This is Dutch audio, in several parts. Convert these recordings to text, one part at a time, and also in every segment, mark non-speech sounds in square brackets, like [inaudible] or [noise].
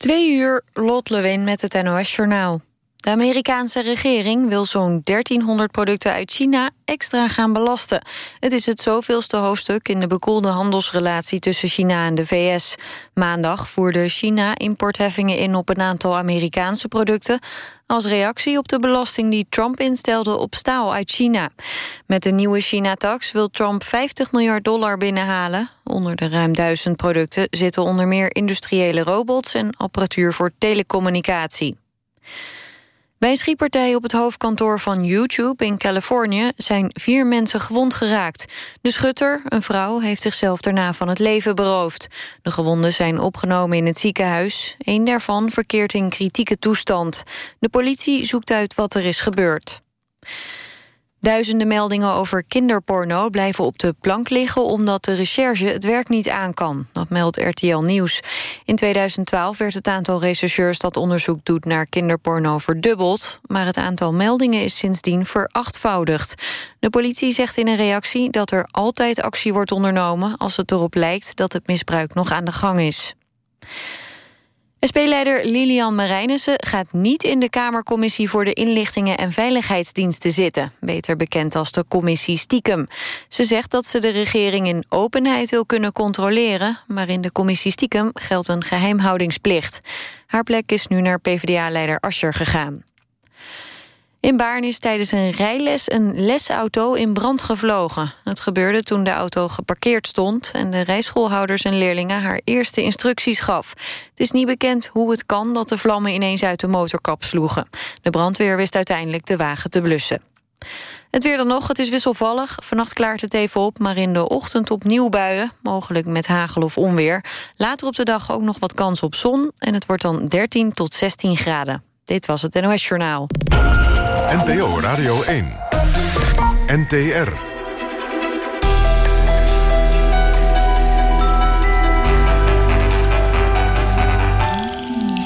Twee uur, Lot Lewin met het NOS-journaal. De Amerikaanse regering wil zo'n 1300 producten uit China extra gaan belasten. Het is het zoveelste hoofdstuk in de bekoelde handelsrelatie tussen China en de VS. Maandag voerde China importheffingen in op een aantal Amerikaanse producten... als reactie op de belasting die Trump instelde op staal uit China. Met de nieuwe China-tax wil Trump 50 miljard dollar binnenhalen. Onder de ruim duizend producten zitten onder meer industriële robots... en apparatuur voor telecommunicatie. Bij een schietpartij op het hoofdkantoor van YouTube in Californië zijn vier mensen gewond geraakt. De schutter, een vrouw, heeft zichzelf daarna van het leven beroofd. De gewonden zijn opgenomen in het ziekenhuis. Een daarvan verkeert in kritieke toestand. De politie zoekt uit wat er is gebeurd. Duizenden meldingen over kinderporno blijven op de plank liggen... omdat de recherche het werk niet aan kan. Dat meldt RTL Nieuws. In 2012 werd het aantal rechercheurs dat onderzoek doet... naar kinderporno verdubbeld. Maar het aantal meldingen is sindsdien verachtvoudigd. De politie zegt in een reactie dat er altijd actie wordt ondernomen... als het erop lijkt dat het misbruik nog aan de gang is. SP-leider Lilian Marijnissen gaat niet in de Kamercommissie voor de inlichtingen en veiligheidsdiensten zitten, beter bekend als de commissie Stiekem. Ze zegt dat ze de regering in openheid wil kunnen controleren, maar in de commissie Stiekem geldt een geheimhoudingsplicht. Haar plek is nu naar PvdA-leider Ascher gegaan. In Baarn is tijdens een rijles een lesauto in brand gevlogen. Het gebeurde toen de auto geparkeerd stond... en de rijschoolhouders en leerlingen haar eerste instructies gaf. Het is niet bekend hoe het kan dat de vlammen ineens uit de motorkap sloegen. De brandweer wist uiteindelijk de wagen te blussen. Het weer dan nog, het is wisselvallig. Vannacht klaart het even op, maar in de ochtend opnieuw buien. Mogelijk met hagel of onweer. Later op de dag ook nog wat kans op zon. En het wordt dan 13 tot 16 graden. Dit was het NOS Journaal. NPO Radio 1. NTR.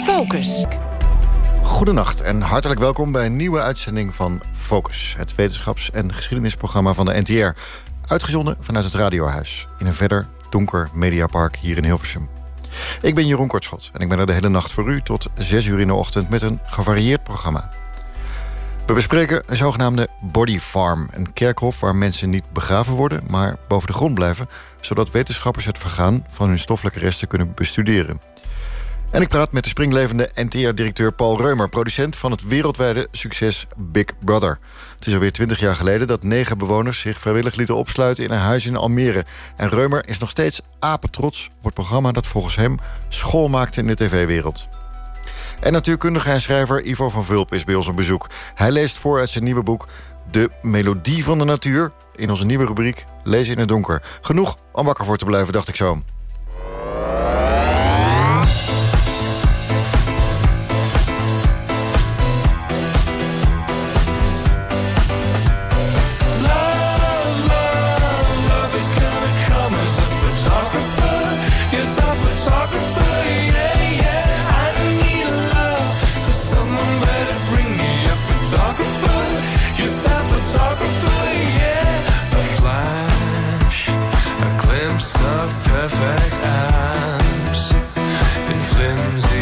Focus. Goedenacht en hartelijk welkom bij een nieuwe uitzending van Focus. Het wetenschaps- en geschiedenisprogramma van de NTR. Uitgezonden vanuit het Radiohuis. In een verder donker mediapark hier in Hilversum. Ik ben Jeroen Kortschot en ik ben er de hele nacht voor u... tot 6 uur in de ochtend met een gevarieerd programma. We bespreken een zogenaamde body farm. Een kerkhof waar mensen niet begraven worden, maar boven de grond blijven... zodat wetenschappers het vergaan van hun stoffelijke resten kunnen bestuderen. En ik praat met de springlevende NTR-directeur Paul Reumer... producent van het wereldwijde succes Big Brother. Het is alweer twintig jaar geleden dat negen bewoners... zich vrijwillig lieten opsluiten in een huis in Almere. En Reumer is nog steeds apetrots op het programma... dat volgens hem school maakte in de tv-wereld. En natuurkundige en schrijver Ivo van Vulp is bij ons op bezoek. Hij leest voor uit zijn nieuwe boek De Melodie van de Natuur... in onze nieuwe rubriek Lezen in het Donker. Genoeg om wakker voor te blijven, dacht ik zo. friends.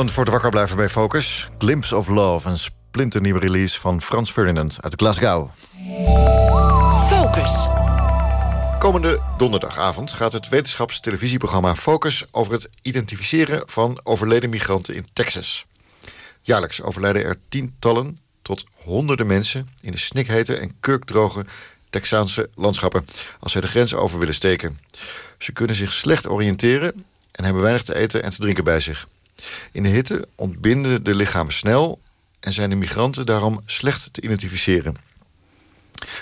Beloond voor het wakker blijven bij Focus. Glimpse of Love, een splinternieuwe release van Frans Ferdinand uit Glasgow. Focus. Komende donderdagavond gaat het wetenschapstelevisieprogramma Focus... over het identificeren van overleden migranten in Texas. Jaarlijks overlijden er tientallen tot honderden mensen... in de snikhete en kurkdroge Texaanse landschappen... als zij de grens over willen steken. Ze kunnen zich slecht oriënteren en hebben weinig te eten en te drinken bij zich. In de hitte ontbinden de lichamen snel... en zijn de migranten daarom slecht te identificeren.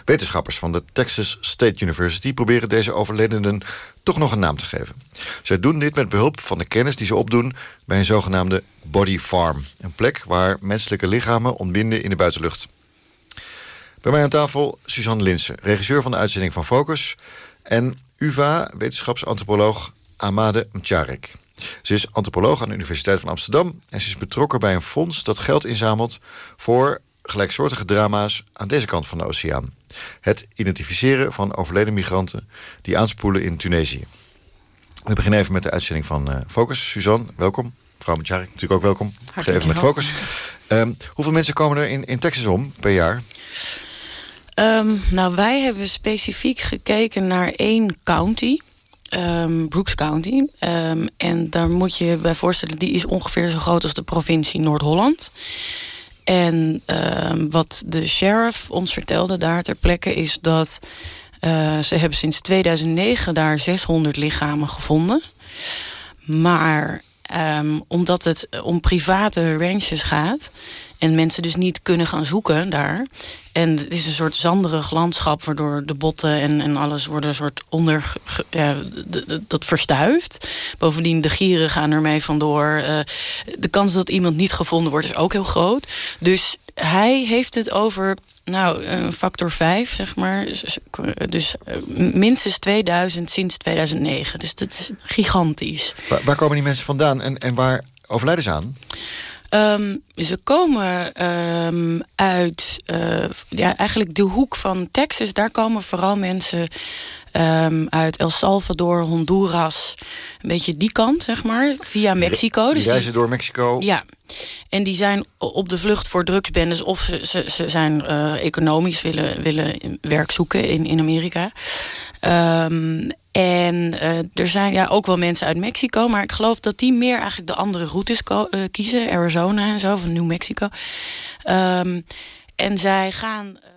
Wetenschappers van de Texas State University proberen deze overledenen toch nog een naam te geven. Zij doen dit met behulp van de kennis die ze opdoen bij een zogenaamde body farm. Een plek waar menselijke lichamen ontbinden in de buitenlucht. Bij mij aan tafel Suzanne Linsen, regisseur van de uitzending van Focus... en UvA, wetenschapsantropoloog Amade Mcharek. Ze is antropoloog aan de Universiteit van Amsterdam... en ze is betrokken bij een fonds dat geld inzamelt... voor gelijksoortige drama's aan deze kant van de oceaan. Het identificeren van overleden migranten die aanspoelen in Tunesië. We beginnen even met de uitzending van uh, Focus. Suzanne, welkom. Mevrouw Mtjarik, natuurlijk ook welkom. Hartelijk even met Focus. Um, hoeveel mensen komen er in, in Texas om per jaar? Um, nou, wij hebben specifiek gekeken naar één county... Um, Brooks County. Um, en daar moet je bij voorstellen... die is ongeveer zo groot als de provincie Noord-Holland. En um, wat de sheriff ons vertelde daar ter plekke... is dat uh, ze hebben sinds 2009 daar 600 lichamen gevonden. Maar omdat het om private ranches gaat... en mensen dus niet kunnen gaan zoeken daar... en het is een soort zanderig landschap... waardoor de botten en, en alles worden een soort onder... Ja, dat verstuift. Bovendien, de gieren gaan ermee vandoor. Uh, de kans dat iemand niet gevonden wordt is ook heel groot. Dus hij heeft het over nou, een factor 5, zeg maar. Dus minstens 2000 sinds 2009. Dus dat is gigantisch. Waar, waar komen die mensen vandaan en, en waar overlijden ze aan? Um, ze komen um, uit uh, ja, eigenlijk de hoek van Texas. Daar komen vooral mensen um, uit El Salvador, Honduras. Een beetje die kant, zeg maar. Via Mexico. Dus die reizen door Mexico. Ja. En die zijn op de vlucht voor drugsbendes... of ze, ze, ze zijn uh, economisch willen, willen werk zoeken in, in Amerika. Um, en uh, er zijn ja, ook wel mensen uit Mexico... maar ik geloof dat die meer eigenlijk de andere routes uh, kiezen. Arizona en zo, van New Mexico. Um, en zij gaan... Uh,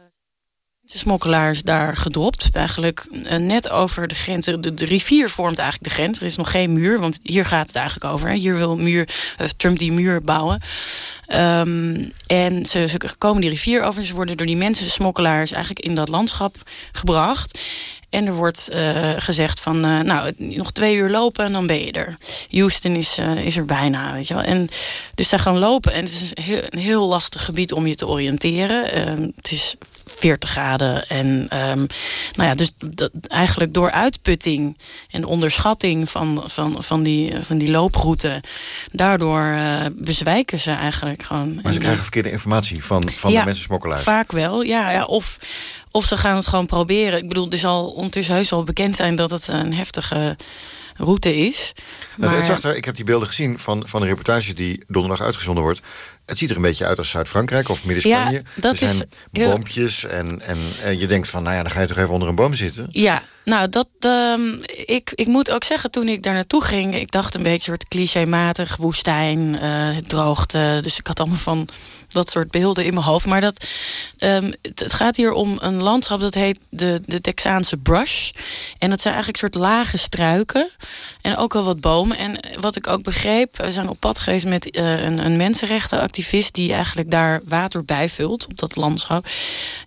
smokkelaars daar gedropt. Eigenlijk net over de grens. De, de, rivier vormt eigenlijk de grens. Er is nog geen muur, want hier gaat het eigenlijk over. Hè. Hier wil muur, Trump die muur bouwen. Um, en ze, ze komen die rivier over. En ze worden door die mensen, smokkelaars, eigenlijk in dat landschap gebracht. En er wordt uh, gezegd van, uh, nou, nog twee uur lopen en dan ben je er. Houston is, uh, is er bijna, weet je wel. En dus zij gaan lopen en het is een heel, een heel lastig gebied om je te oriënteren. Uh, het is 40 graden en um, nou ja, dus dat, eigenlijk door uitputting en onderschatting van, van, van, die, van die looproute, daardoor bezwijken ze eigenlijk gewoon. Maar ze en, krijgen verkeerde informatie van, van ja, de mensen smokkelaars. vaak wel, ja. ja of... Of ze gaan het gewoon proberen. Ik bedoel, er zal ondertussen heus wel bekend zijn dat het een heftige route is. Maar... Het er, ik heb die beelden gezien van, van een reportage die donderdag uitgezonden wordt. Het ziet er een beetje uit als Zuid-Frankrijk of Midden-Spanje. Ja, dat er zijn is boompjes en, en, en je denkt van, nou ja, dan ga je toch even onder een boom zitten. Ja, nou, dat, um, ik, ik moet ook zeggen, toen ik daar naartoe ging... ik dacht een beetje soort clichématig, woestijn, uh, droogte. Dus ik had allemaal van dat soort beelden in mijn hoofd. Maar dat, um, het, het, gaat hier om een landschap dat heet de, de Texaanse brush. En dat zijn eigenlijk soort lage struiken. En ook wel wat bomen. En wat ik ook begreep, we zijn op pad geweest met uh, een, een mensenrechtenactivist activist die eigenlijk daar water bijvult op dat landschap.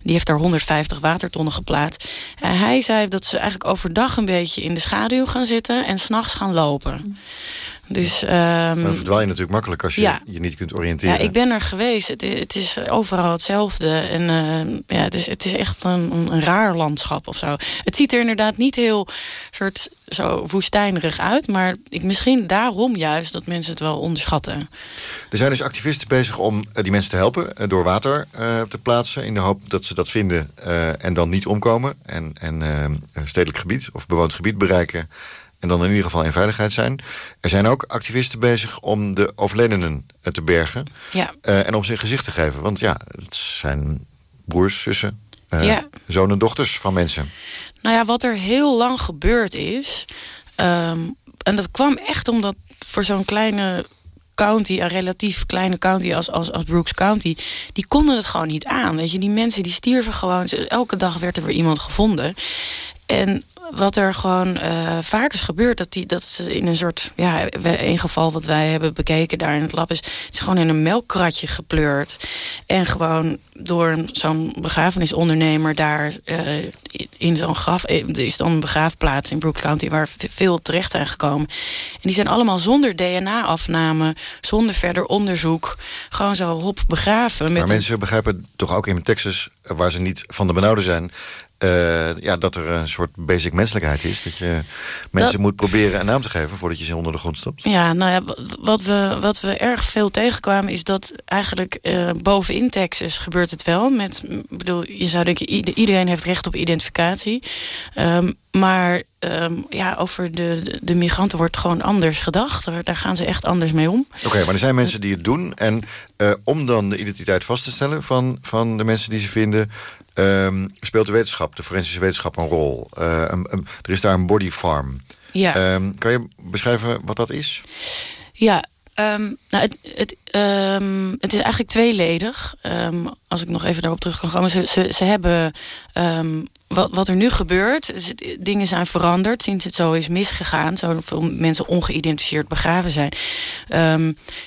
Die heeft daar 150 watertonnen geplaatst. En hij zei dat ze eigenlijk overdag een beetje in de schaduw gaan zitten en s'nachts gaan lopen. Dus, um, dan verdwaal je natuurlijk makkelijk als je ja. je niet kunt oriënteren. Ja, ik ben er geweest. Het, het is overal hetzelfde. En uh, ja, het, is, het is echt een, een, raar landschap of zo. Het ziet er inderdaad niet heel soort zo woestijnerig uit. Maar ik, misschien daarom juist dat mensen het wel onderschatten. Er zijn dus activisten bezig om uh, die mensen te helpen... Uh, door water te plaatsen. In de hoop dat ze dat vinden en dan niet omkomen. En, en stedelijk gebied of bewoond gebied bereiken en dan in ieder geval in veiligheid zijn. Er zijn ook activisten bezig om de overledenen te bergen. Ja. Uh, en om ze een gezicht te geven. Want ja, het zijn broers, zussen, uh, ja. zonen en dochters van mensen. Nou ja, wat er heel lang gebeurd is... Um, en dat kwam echt omdat voor zo'n kleine county, een relatief kleine county als, als, als Brooks County... die konden het gewoon niet aan. Weet je, die mensen die stierven gewoon... elke dag werd er weer iemand gevonden. En wat er gewoon uh, vaak is gebeurd... dat, die, dat ze in een soort... ja, een geval wat wij hebben bekeken daar in het lab... is, is gewoon in een melkkratje gepleurd. En gewoon door zo'n begrafenisondernemer daar uh, in zo'n graf... Er is dan een begraafplaats in Brook County... waar veel terecht zijn gekomen. En die zijn allemaal zonder DNA-afname... zonder verder onderzoek... gewoon zo hop begraven. Maar mensen begrijpen toch ook in Texas... waar ze niet van de benauwde zijn... Uh, ja, dat er een soort basic menselijkheid is. Dat je mensen dat... moet proberen een naam te geven... voordat je ze onder de grond stopt. Ja, nou ja, wat we, wat we erg veel tegenkwamen... is dat eigenlijk uh, bovenin Texas gebeurt het wel. Met, bedoel, je zou denken, iedereen heeft recht op identificatie. Um, maar um, ja, over de, de, de, migranten wordt gewoon anders gedacht. Daar, daar gaan ze echt anders mee om. Oké, okay, maar er zijn mensen die het doen. En uh, om dan de identiteit vast te stellen van, van de mensen die ze vinden... Um, speelt de wetenschap, de forensische wetenschap, een rol. Uh, um, um, er is daar een body farm. Ja. kan je beschrijven wat dat is? Ja, nou, het, het, het is eigenlijk tweeledig. als ik nog even daarop terug kan komen. Ze, ze, hebben wat, wat er nu gebeurt, dingen zijn veranderd sinds het zo is misgegaan. Zoveel mensen ongeïdentificeerd begraven zijn.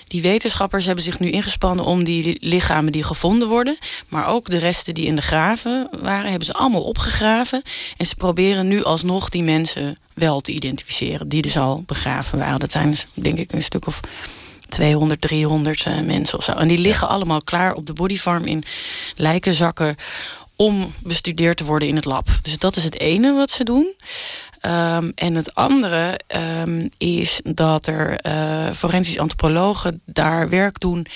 Die wetenschappers hebben zich nu ingespannen om die lichamen die gevonden worden... maar ook de resten die in de graven waren, hebben ze allemaal opgegraven. En ze proberen nu alsnog die mensen wel te identificeren... die dus al begraven waren. Dat zijn dus, denk ik een stuk of 200, 300 uh, mensen of zo. En die liggen allemaal klaar op de bodyfarm in lijkenzakken om bestudeerd te worden in het lab. Dus dat is het ene wat ze doen. Um, en het andere um, is dat er uh, forensisch antropologen daar werk doen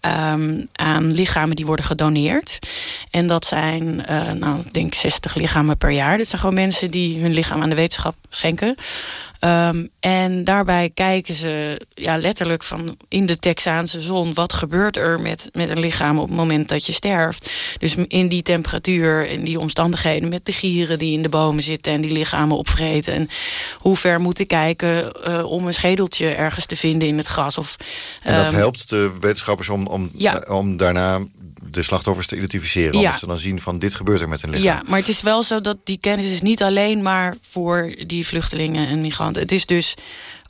um, aan lichamen die worden gedoneerd. En dat zijn, uh, nou, ik denk 60 lichamen per jaar. Dat zijn gewoon mensen die hun lichaam aan de wetenschap schenken. Um, en daarbij kijken ze ja, letterlijk van in de Texaanse zon... wat gebeurt er met, met een lichaam op het moment dat je sterft. Dus in die temperatuur, in die omstandigheden... met de gieren die in de bomen zitten en die lichamen opvreten. En hoe ver moeten kijken uh, om een schedeltje ergens te vinden in het gras. Of, en dat um, helpt de wetenschappers om, om, ja. uh, om daarna de slachtoffers te identificeren. Omdat ja. ze dan zien van dit gebeurt er met een lichaam. Ja, maar het is wel zo dat die kennis is niet alleen maar voor die vluchtelingen en migranten. Het is dus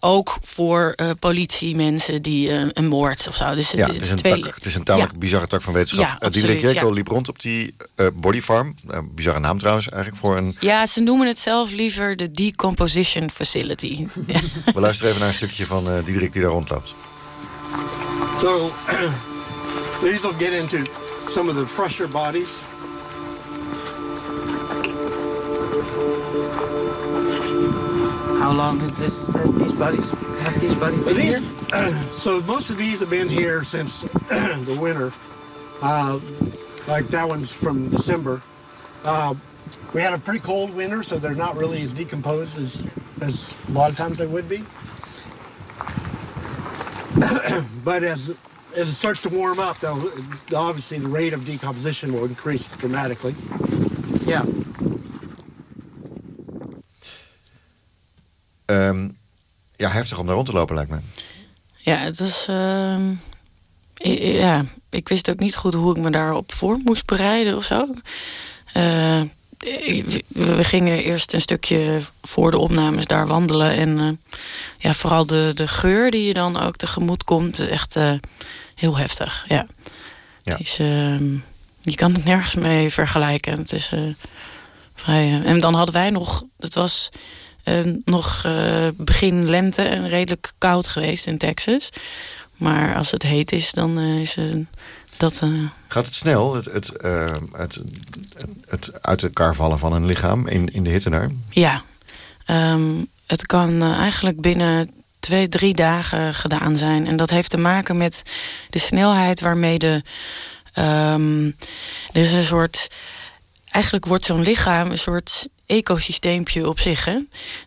ook voor uh, politiemensen die uh, een moord of zo. Dus het, ja, is, het is een, twee... tak, het is een tamelijk ja. bizarre tak van wetenschap. Ja, uh, Diederik Jekyll ja. liep rond op die uh, bodyfarm. bizarre naam trouwens eigenlijk voor een... Ja, ze noemen het zelf liever de Decomposition Facility. [laughs] We luisteren even naar een stukje van uh, Diederik die daar rondloopt. So, these will get into some of the fresher bodies. How long has this has these bodies have these bodies been these, here? [clears throat] Uh, so most of these have been here since [clears throat] the winter. Uh, like that one's from December. Uh, we had a pretty cold winter, so they're not really as decomposed as as a lot of times they would be. [clears throat] but as as it starts to warm up, though, obviously the rate of decomposition will increase dramatically. Yeah. Um, ja, heftig om daar rond te lopen, lijkt me. Ja, het was... Uh, ja, ik wist ook niet goed hoe ik me daarop voor moest bereiden of zo. Uh, we gingen eerst een stukje voor de opnames daar wandelen. En uh, ja, vooral de, de geur die je dan ook tegemoet komt. Echt, uh, heel heftig, ja. Ja. Het is, ehm, je kan het nergens mee vergelijken. Het is eh, vrij... eh, en dan hadden wij nog... Het was eh, nog eh, begin lente en redelijk koud geweest in Texas. Maar als het heet is, dan eh, is eh, dat... eh, Gaat het snel, het, het, eh, het, het, uit elkaar vallen van een lichaam in, in de hitte daar? Ja, Ehm, het kan eh, eigenlijk binnen twee, drie dagen gedaan zijn. En dat heeft te maken met de snelheid waarmee de... ehm, er is een soort... Eigenlijk wordt zo'n lichaam een soort ecosysteempje op zich. Hè?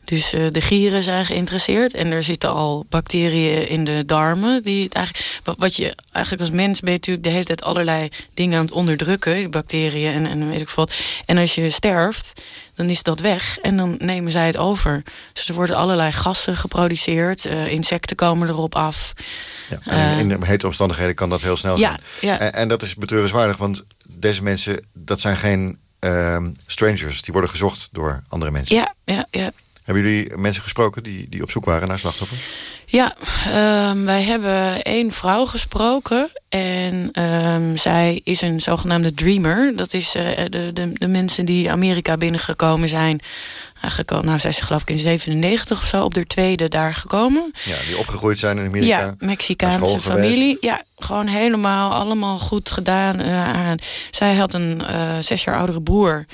Dus eh, de gieren zijn geïnteresseerd. En er zitten al bacteriën in de darmen. Die het eigenlijk, wat- je eigenlijk als mens ben je natuurlijk de hele tijd allerlei dingen aan het onderdrukken. Bacteriën en, en weet ik wat. En als je sterft, dan is dat weg. En dan nemen zij het over. Dus er worden allerlei gassen geproduceerd. eh, insecten komen erop af. Ja, en in, Eh. in de hete omstandigheden kan dat heel snel Ja, gaan. ja. En, en dat is betreurenswaardig, want deze mensen, dat zijn geen ehm, strangers. Die worden gezocht door andere mensen. Ja, ja, ja. Hebben jullie mensen gesproken die, die op zoek waren naar slachtoffers? Ja, ehm, wij hebben één vrouw gesproken. En ehm, zij is een zogenaamde dreamer. Dat is eh, de, de, de mensen die Amerika binnengekomen zijn. Eigenlijk al, nou, zij is geloof ik in 97 of zo op de tweede daar gekomen. Ja, die opgegroeid zijn in Amerika. Ja, Mexicaanse familie. Ja, gewoon helemaal allemaal goed gedaan. eh, aan. zij had een eh, zes jaar oudere broer.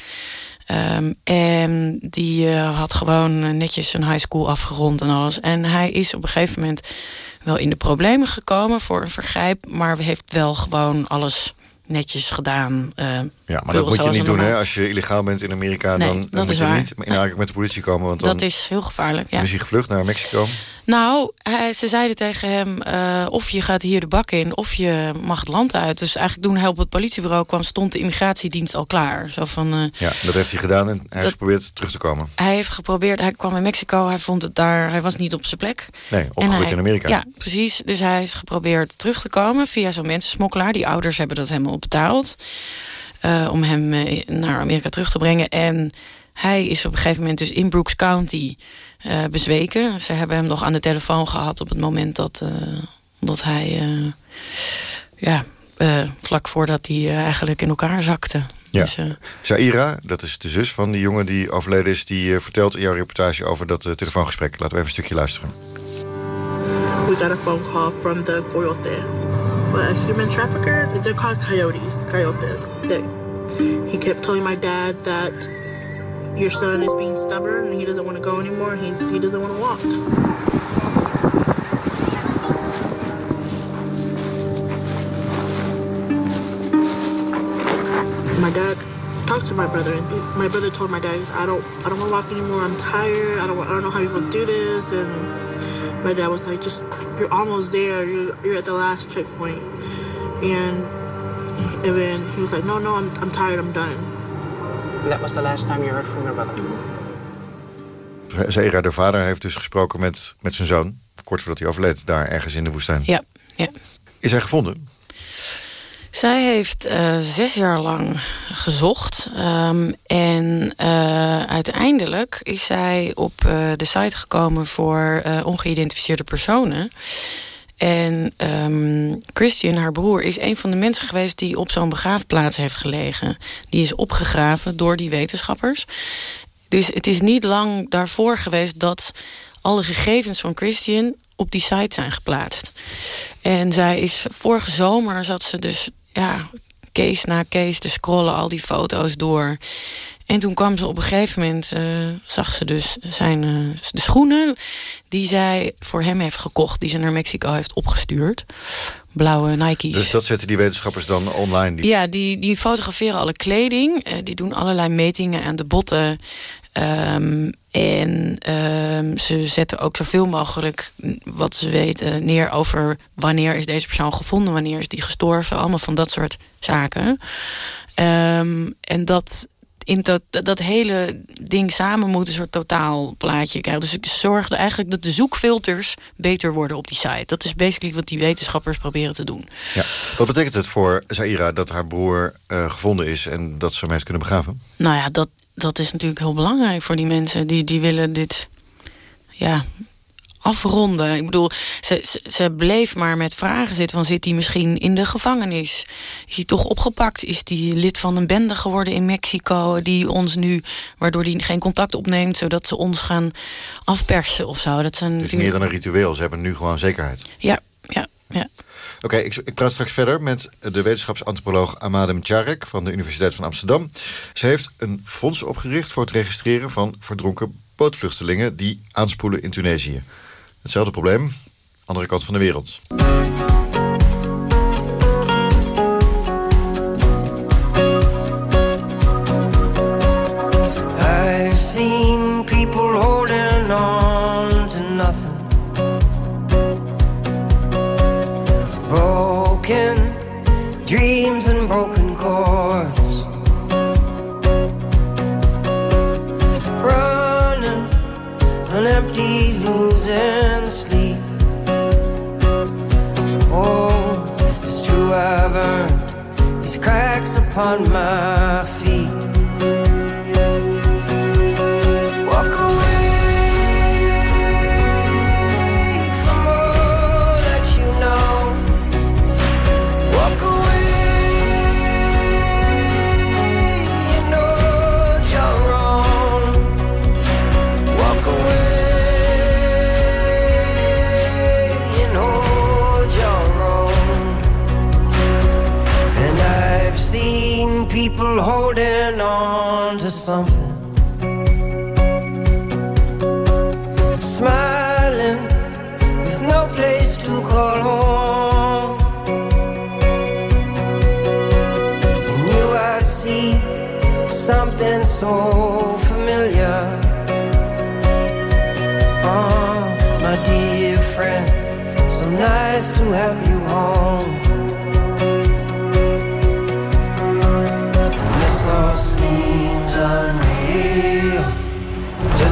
Ehm, en die eh, had gewoon eh, netjes zijn high school afgerond en alles. En hij is op een gegeven moment wel in de problemen gekomen voor een vergrijp. Maar heeft wel gewoon alles netjes gedaan. eh, Ja, maar dat moet je niet doen hè? als je illegaal bent in Amerika. Nee, dan dan moet je waar. niet in aanraking met de politie komen. Want dan, dat is heel gevaarlijk, ja. dan is hij gevlucht naar Mexico. Nou, hij, ze zeiden tegen hem... eh, of je gaat hier de bak in, of je mag het land uit. Dus eigenlijk toen hij op het politiebureau kwam... stond de immigratiedienst al klaar. Zo van, eh, Ja, dat heeft hij gedaan en hij heeft Dat- geprobeerd terug te komen. hij heeft geprobeerd, hij kwam in Mexico... hij vond het daar, hij was niet op zijn plek. Nee, opgegroeid hij- in Amerika. Ja, precies. Dus hij is geprobeerd terug te komen via zo'n mensensmokkelaar. Die ouders hebben dat helemaal betaald. eh, om hem naar Amerika terug te brengen. En hij is op een gegeven moment dus in Brooks County eh, bezweken. Ze hebben hem nog aan de telefoon gehad op het moment dat, eh, dat hij... eh, ja, eh, vlak voordat hij eigenlijk in elkaar zakte. Ja. Dus, eh, Zaira, dat is de zus van die jongen die overleden is... die vertelt in jouw reportage over dat telefoongesprek. Laten we even een stukje luisteren. we got a phone call from the coyote. A human trafficker? They're called coyotes. Coyotes. They, he kept telling my dad that your son is being stubborn and he doesn't want to go anymore. He's, he doesn't want to walk. My dad talked to my brother, and my brother told my dad, "I don't, I don't want to walk anymore. I'm tired. I don't, I don't know how people do this." And my dad was like, just you're almost there. You're, you're at the last checkpoint. And and then he was like, no, no, I'm, I'm tired. I'm done. That was the last time you heard from your brother. Zaira, de vader, heeft dus gesproken met, met zijn zoon... kort voordat hij overleed, daar ergens in de woestijn. ja, ja. Is hij gevonden? Zij heeft eh, zes jaar lang gezocht. ehm, en eh, uiteindelijk is zij op eh, de site gekomen voor eh, ongeïdentificeerde personen. En ehm, Christian, haar broer, is een van de mensen geweest... die op zo'n begraafplaats heeft gelegen. Die is opgegraven door die wetenschappers. Dus het is niet lang daarvoor geweest... dat alle gegevens van Christian op die site zijn geplaatst. En zij is vorige zomer zat ze dus ja, case na case te scrollen, al die foto's door. En toen kwam ze op een gegeven moment, eh, zag ze dus zijn eh, de schoenen die zij voor hem heeft gekocht, die ze naar Mexico heeft opgestuurd. Blauwe Nike's. Dus dat zetten die wetenschappers dan online. Die... Ja, die, die fotograferen alle kleding. eh, die doen allerlei metingen aan de botten. Ehm, en ehm, ze zetten ook zoveel mogelijk wat ze weten neer over wanneer is deze persoon gevonden, wanneer is die gestorven. Allemaal van dat soort zaken. Ehm, en dat, in dat, dat hele ding samen moet een soort totaalplaatje krijgen. Dus ik zorgde eigenlijk dat de zoekfilters beter worden op die site. Dat is basically wat die wetenschappers proberen te doen. Ja. Wat betekent het voor Zaira dat haar broer eh, gevonden is... en dat ze hem heeft kunnen begraven? Nou ja, dat, dat is natuurlijk heel belangrijk voor die mensen. Die, die willen dit... Ja, afronden. Ik bedoel, ze, ze, ze, bleef maar met vragen zitten. Van zit hij misschien in de gevangenis? Is hij toch opgepakt? Is hij lid van een bende geworden in Mexico... die ons nu, waardoor hij geen contact opneemt... zodat ze ons gaan afpersen of zo? Dat zijn het is meer dan een ritueel. Ze hebben nu gewoon zekerheid. Ja, ja, ja. Oké, ik, ik, praat straks verder met de wetenschapsantropoloog Amadem Tjarek van de Universiteit van Amsterdam. Ze heeft een fonds opgericht voor het registreren van verdronken bootvluchtelingen die aanspoelen in Tunesië. Hetzelfde probleem, andere kant van de wereld.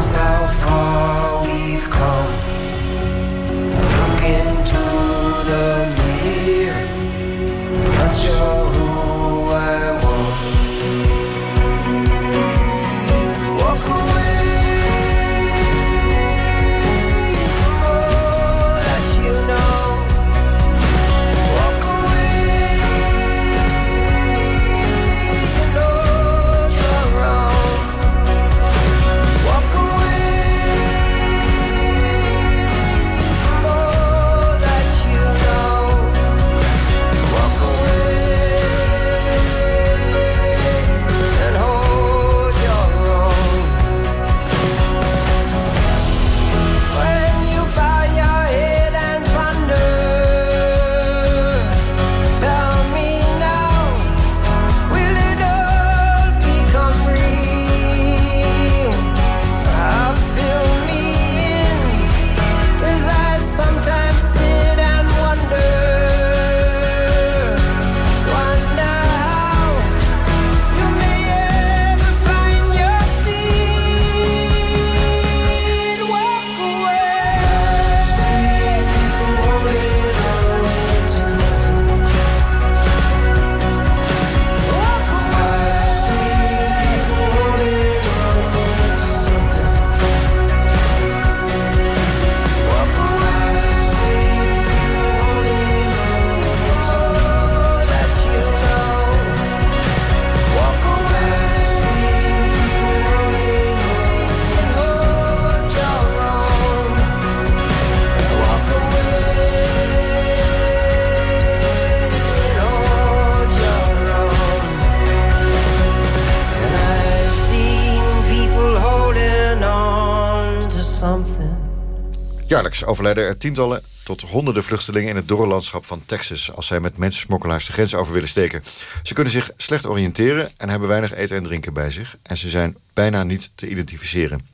now Jaarlijks overlijden er tientallen tot honderden vluchtelingen in het dorre landschap van Texas... als zij met mensensmokkelaars de grens over willen steken. Ze kunnen zich slecht oriënteren en hebben weinig eten en drinken bij zich... en ze zijn bijna niet te identificeren.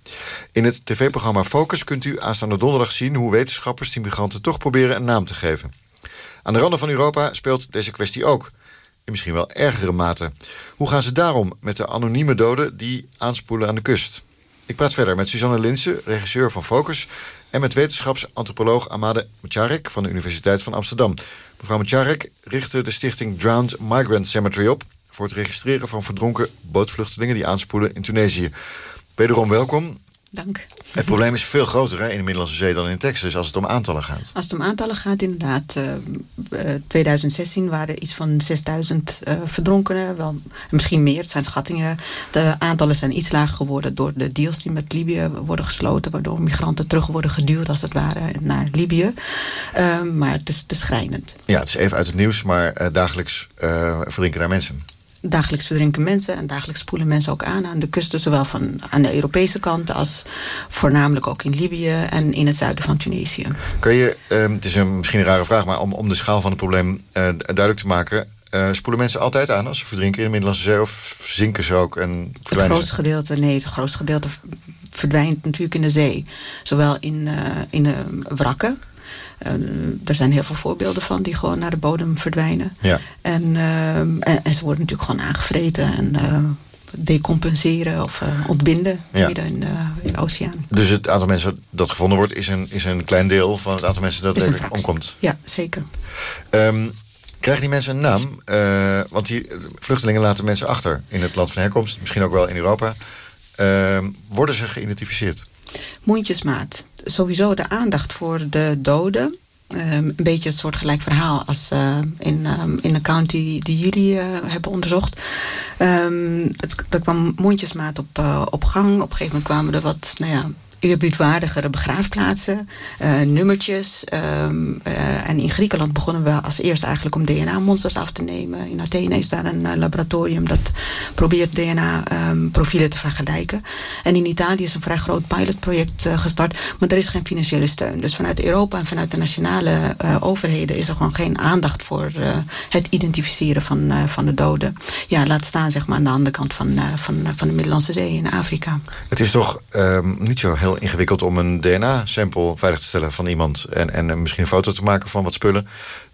In het tv-programma Focus kunt u aanstaande donderdag zien... hoe wetenschappers die migranten toch proberen een naam te geven. Aan de randen van Europa speelt deze kwestie ook. In misschien wel ergere mate. Hoe gaan ze daarom met de anonieme doden die aanspoelen aan de kust? Ik praat verder met Suzanne Linsen, regisseur van Focus... en met wetenschapsantropoloog Amade Mcharek van de Universiteit van Amsterdam. Mevrouw Mcharek richtte de stichting Drowned Migrant Cemetery op... voor het registreren van verdronken bootvluchtelingen die aanspoelen in Tunesië. Wederom welkom. Dank. Het probleem is veel groter hè, in de Middellandse Zee dan in Texas... als het om aantallen gaat. Als het om aantallen gaat, inderdaad. Uh, 2016 waren iets van 6000 uh, verdronkenen. Wel, misschien meer, het zijn schattingen. De aantallen zijn iets lager geworden door de deals die met Libië worden gesloten... waardoor migranten terug worden geduwd, als het ware, naar Libië. Uh, maar het is te schrijnend. Ja, het is even uit het nieuws, maar dagelijks verdrinken daar mensen. Dagelijks verdrinken mensen en dagelijks spoelen mensen ook aan aan de kusten, zowel van aan de Europese kant als voornamelijk ook in Libië en in het zuiden van Tunesië. Kun je, uh, het is een, misschien een rare vraag, maar om, om de schaal van het probleem uh, duidelijk te maken, uh, spoelen mensen altijd aan als ze verdrinken in de Middellandse Zee of zinken ze ook en Het grootste gedeelte, nee, het grootste gedeelte verdwijnt natuurlijk in de zee. Zowel in, uh, in de wrakken, er zijn heel veel voorbeelden van die gewoon naar de bodem verdwijnen. Ja. En, en, en, ze worden natuurlijk gewoon aangevreten en uh, decompenseren of ontbinden ja. midden in, in, de oceaan. Dus het aantal mensen dat gevonden wordt is een, is een klein deel van het aantal mensen dat er omkomt? Ja, zeker. Um, Krijgen die mensen een naam? Uh, want die vluchtelingen laten mensen achter in het land van herkomst. Misschien ook wel in Europa. Worden ze geïdentificeerd? Mondjesmaat. Sowieso de aandacht voor de doden. Um, een beetje het soort gelijk verhaal als uh, in, um, in de county die jullie uh, hebben onderzocht. Um, er kwam mondjesmaat op, uh, op gang. Op een gegeven moment kwamen er wat, nou ja, eerbiedwaardigere begraafplaatsen, uh, nummertjes. Um, uh, en in Griekenland begonnen we als eerst eigenlijk om DNA-monsters af te nemen. In Athene is daar een uh, laboratorium dat probeert DNA-profielen um, te vergelijken. En in Italië is een vrij groot pilotproject gestart, maar er is geen financiële steun. Dus vanuit Europa en vanuit de nationale overheden is er gewoon geen aandacht voor het identificeren van, van de doden. Ja, laat staan zeg maar aan de andere kant van, van, van de Middellandse Zee in Afrika. Het is toch um, niet zo heel ingewikkeld om een DNA-sample veilig te stellen van iemand... en, en misschien een foto te maken van wat spullen.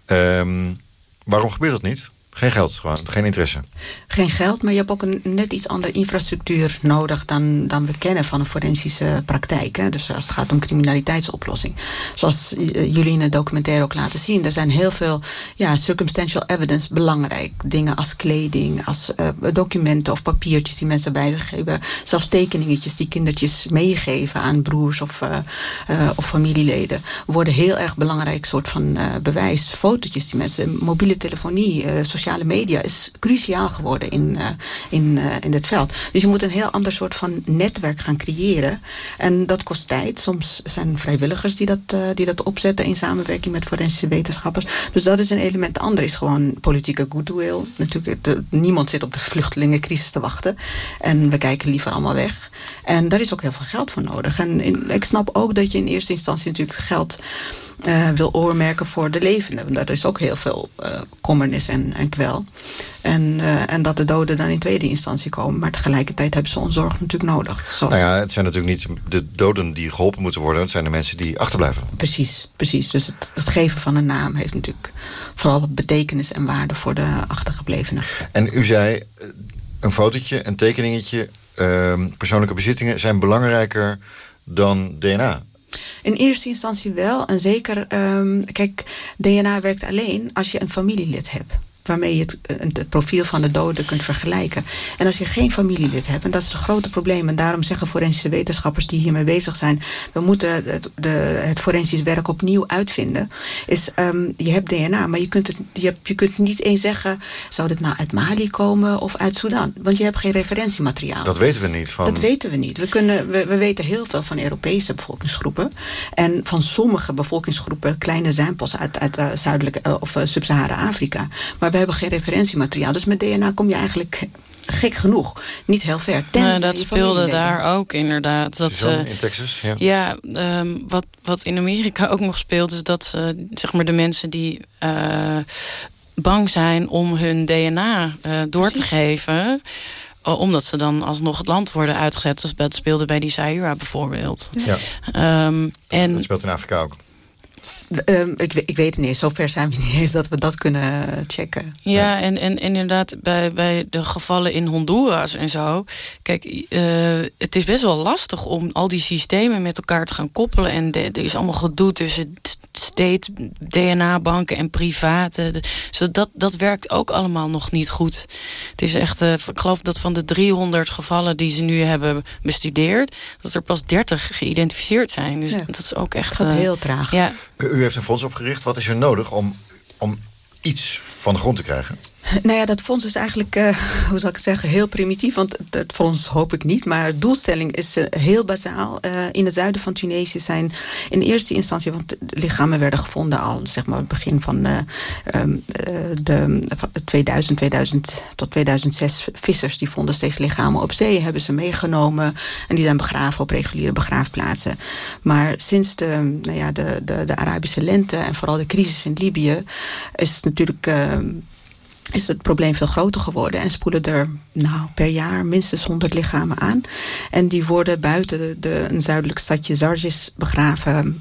Um, waarom gebeurt dat niet? Geen geld, gewoon. Geen interesse. Geen geld, maar je hebt ook een net iets andere infrastructuur nodig... dan, dan we kennen van een forensische praktijk. Hè? Dus als het gaat om criminaliteitsoplossing. Zoals jullie in het documentaire ook laten zien... er zijn heel veel ja, circumstantial evidence belangrijk. Dingen als kleding, als uh, documenten of papiertjes die mensen bij zich hebben. Zelfs tekeningetjes die kindertjes meegeven aan broers of, uh, of familieleden. Worden heel erg belangrijk soort van bewijs. Fotootjes die mensen, mobiele telefonie, sociale media is cruciaal geworden in, uh, in, uh, in dit veld. Dus je moet een heel ander soort van netwerk gaan creëren. En dat kost tijd. Soms zijn vrijwilligers die dat, uh, die dat opzetten in samenwerking met forensische wetenschappers. Dus dat is een element. De andere is gewoon politieke goodwill. Natuurlijk, niemand zit op de vluchtelingencrisis te wachten. En we kijken liever allemaal weg. En daar is ook heel veel geld voor nodig. En ik snap ook dat je in eerste instantie natuurlijk geld uh, wil oormerken voor de levenden. Want daar is ook heel veel uh, kommernis en, en kwel. En, uh, en dat de doden dan in tweede instantie komen. Maar tegelijkertijd hebben ze onze zorg natuurlijk nodig. Zoals... Nou ja, het zijn natuurlijk niet de doden die geholpen moeten worden. Het zijn de mensen die achterblijven. Precies, precies. Dus het, het geven van een naam heeft natuurlijk vooral wat betekenis en waarde voor de achtergeblevenen. En u zei, een fotootje, een tekeningetje, persoonlijke bezittingen zijn belangrijker dan DNA. In eerste instantie wel. En zeker, um, kijk, DNA werkt alleen als je een familielid hebt waarmee je het, het, profiel van de doden kunt vergelijken. En als je geen familielid hebt, en dat is het grote probleem... en daarom zeggen forensische wetenschappers die hiermee bezig zijn... we moeten het, de, het forensisch werk opnieuw uitvinden... is um, je hebt DNA, maar je kunt, het, je, hebt, je kunt niet eens zeggen... zou dit nou uit Mali komen of uit Sudan? Want je hebt geen referentiemateriaal. Dat weten we niet. Van... Dat weten we niet. We, kunnen, we, we weten heel veel van Europese bevolkingsgroepen... en van sommige bevolkingsgroepen kleine samples uit, uit uh, zuidelijke uh, of uh, Sub-Sahara-Afrika... maar we hebben geen referentiemateriaal. Dus met DNA kom je eigenlijk gek genoeg niet heel ver. Nou, dat speelde daar ook inderdaad. Dat ze, in Texas, ja. Ja, um, wat, wat in Amerika ook nog speelt... is dat ze, zeg maar de mensen die uh, bang zijn om hun DNA uh, door Precies. te geven omdat ze dan alsnog het land worden uitgezet. Dus dat speelde bij die Zaira bijvoorbeeld. Ja. Um, en, dat speelt in Afrika ook. Ehm, ik, ik, weet het niet. Zover zijn we [laughs] niet eens dat we dat kunnen checken. Ja, en, en, inderdaad bij, bij de gevallen in Honduras en zo. Kijk, uh, het is best wel lastig om al die systemen met elkaar te gaan koppelen. En er is allemaal gedoe tussen state, DNA-banken en private. Dus dat, dat werkt ook allemaal nog niet goed. Het is echt, uh, ik geloof dat van de 300 gevallen die ze nu hebben bestudeerd... dat er pas 30 geïdentificeerd zijn. Dus dat is ook echt... Het gaat uh, heel traag. Ja. U heeft een fonds opgericht. Wat is er nodig om, om iets van de grond te krijgen? Nou ja, dat fonds is eigenlijk, uh, hoe zal ik het zeggen, heel primitief. Want dat fonds hoop ik niet. Maar de doelstelling is uh, heel bazaal. Uh, in het zuiden van Tunesië zijn in eerste instantie... want lichamen werden gevonden al, zeg maar, begin van um, de 2000, 2000 tot 2006. Vissers die vonden steeds lichamen op zee, hebben ze meegenomen. En die zijn begraven op reguliere begraafplaatsen. Maar sinds de, nou ja, de, de, de Arabische lente en vooral de crisis in Libië... is natuurlijk is het probleem veel groter geworden. En spoelen er nou, per jaar minstens 100 lichamen aan. En die worden buiten de, een zuidelijk stadje Zargis begraven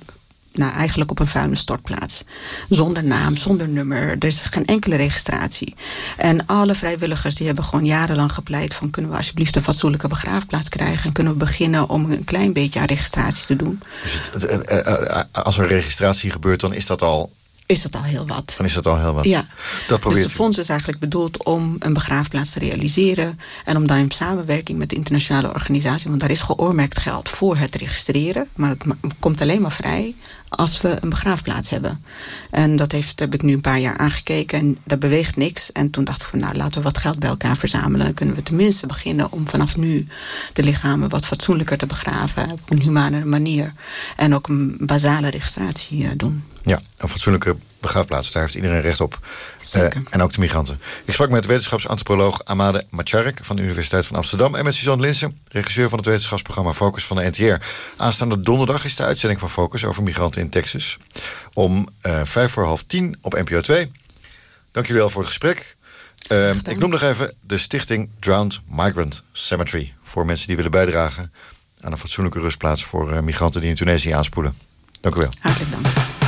nou, eigenlijk op een vuile stortplaats. Zonder naam, zonder nummer. Er is geen enkele registratie. En alle vrijwilligers die hebben gewoon jarenlang gepleit... van kunnen we alsjeblieft een fatsoenlijke begraafplaats krijgen... en kunnen we beginnen om een klein beetje aan registratie te doen. Dus het, het, als er registratie gebeurt, dan is dat al is dat al heel wat. Dan is dat al heel wat. Ja. Dat probeert dus het fonds is eigenlijk bedoeld om een begraafplaats te realiseren... en om dan in samenwerking met de internationale organisatie... want daar is geoormerkt geld voor het registreren... maar het komt alleen maar vrij als we een begraafplaats hebben. En dat heeft, heb ik nu een paar jaar aangekeken en daar beweegt niks. En toen dacht ik van nou laten we wat geld bij elkaar verzamelen. Dan kunnen we tenminste beginnen om vanaf nu de lichamen wat fatsoenlijker te begraven. Op een humanere manier. En ook een basale registratie uh, doen. Ja, een fatsoenlijke begraafplaats. Daar heeft iedereen recht op. Uh, en ook de migranten. Ik sprak met wetenschapsantropoloog Amade Macharek van de Universiteit van Amsterdam... en met Suzanne Linsen, regisseur van het wetenschapsprogramma Focus van de NTR. Aanstaande donderdag is de uitzending van Focus over migranten in Texas. Om uh, vijf voor half tien op NPO 2. Dank jullie wel voor het gesprek. Uh, ik noem nog even de stichting Drowned Migrant Cemetery... voor mensen die willen bijdragen aan een fatsoenlijke rustplaats... voor migranten die in Tunesië aanspoelen. Dank u wel. Hartelijk dank.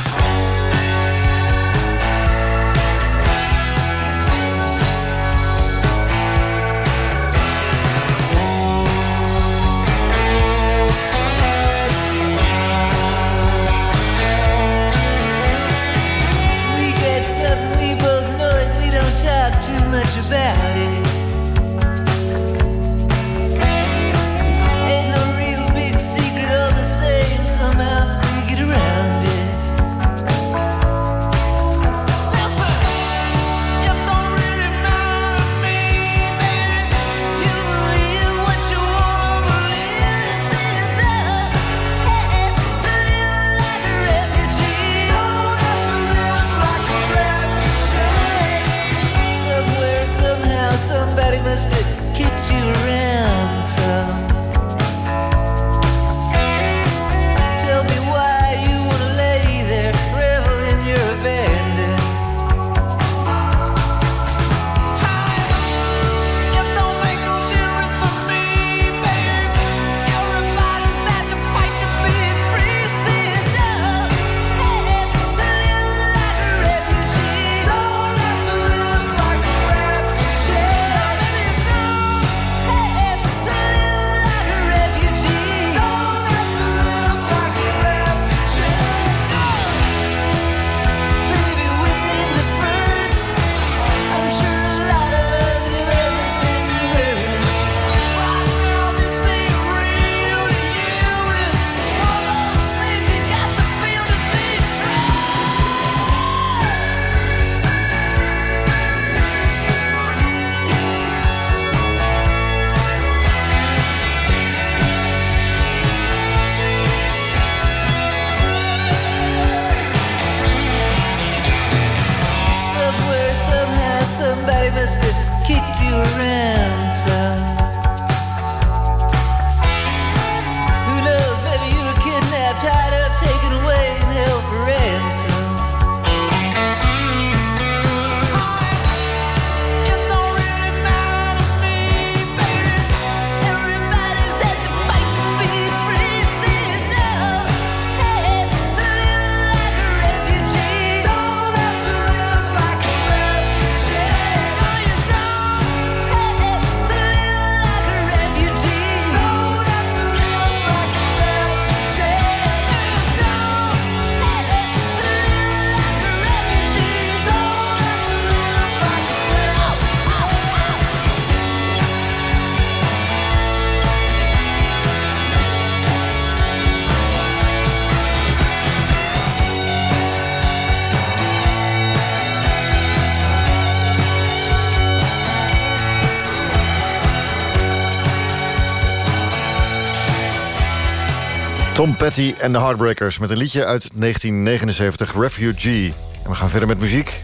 Tom Petty en de Heartbreakers met een liedje uit 1979, Refugee. En we gaan verder met muziek.